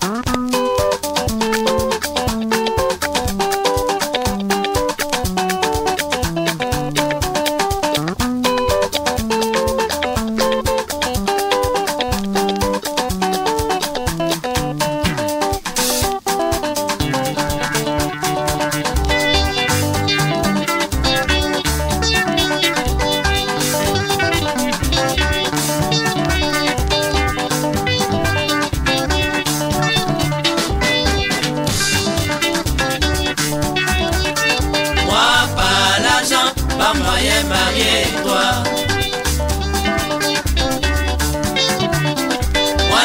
Bye.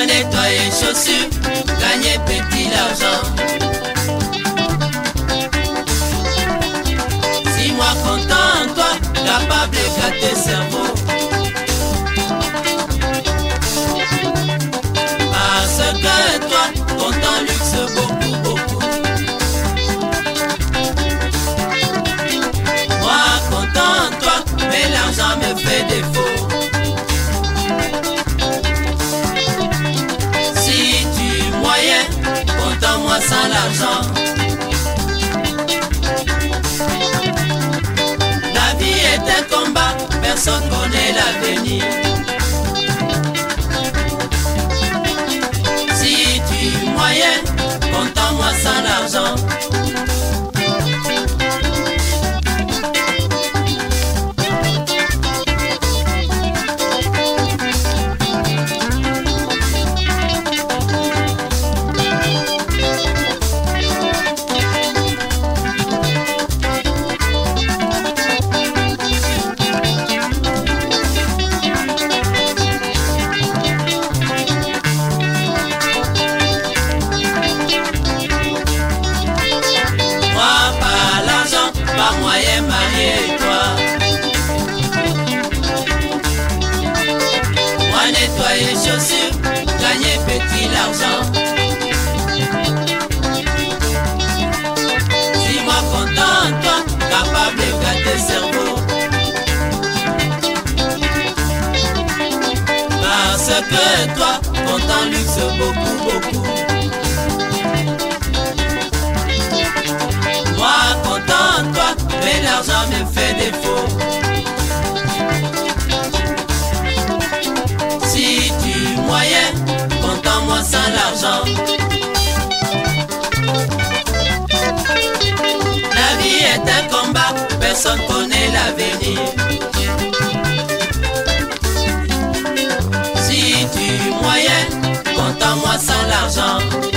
Nettoyer chaussures, gagner petit l'argent. Si moi content en toi, capable de gâter cerveau. La vie est un combat, personne connaît l'avenir. Si tu moyen, compte moi sans l'argent. nettoyer chaussures, gagner petit l'argent. Si moi content, toi, capable de gâter cerveau. Parce que toi, content luxe beaucoup, beaucoup. Moi content, toi, mais l'argent me fait défaut. sans l'argent. La vie est un combat, personne connaît l'avenir. Si tu moyen, compte en moi sans l'argent.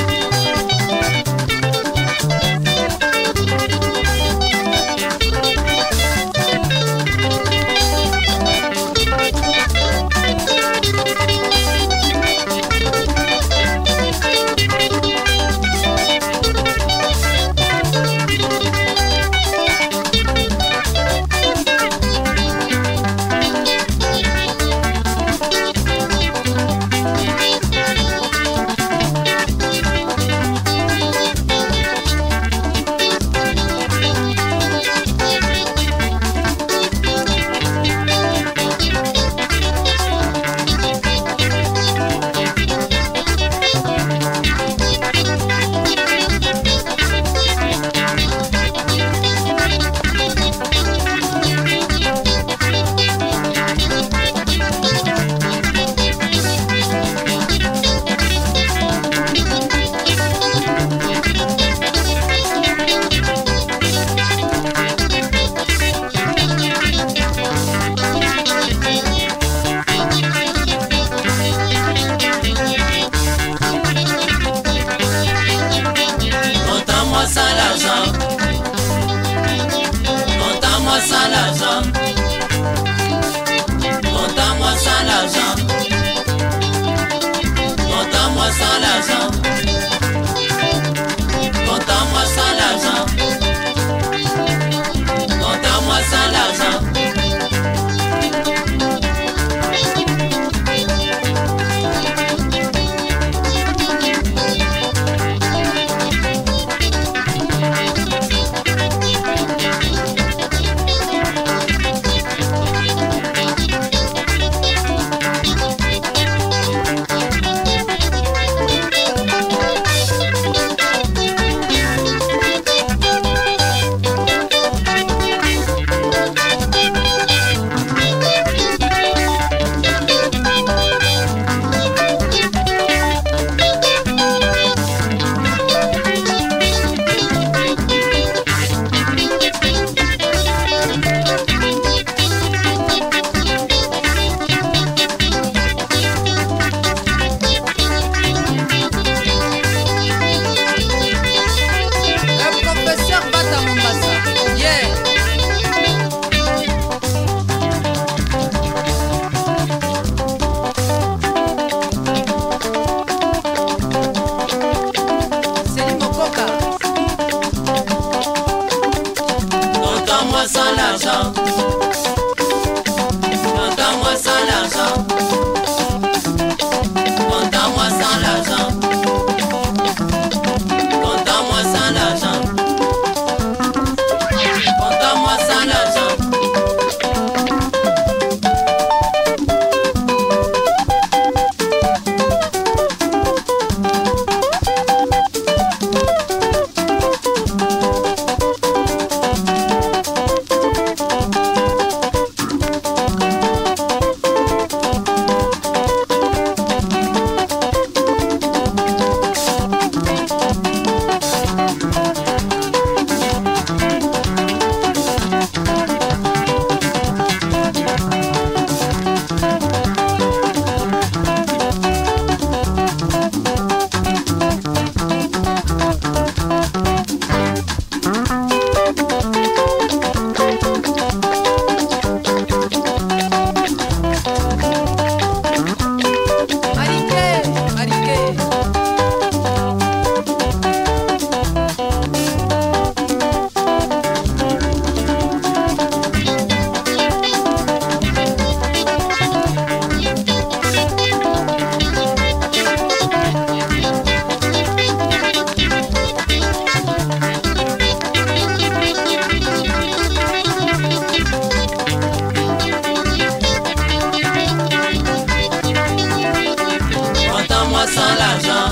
Sans l'argent.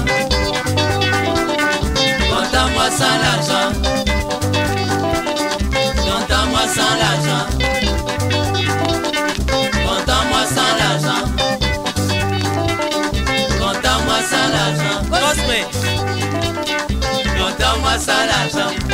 Compte à moi sans l'argent. Compte à moi sans l'argent. Compte à moi sans l'argent. Compte à moi sans l'argent. Cosme, Compte à moi sans l'argent. Compte à moi sans l'argent.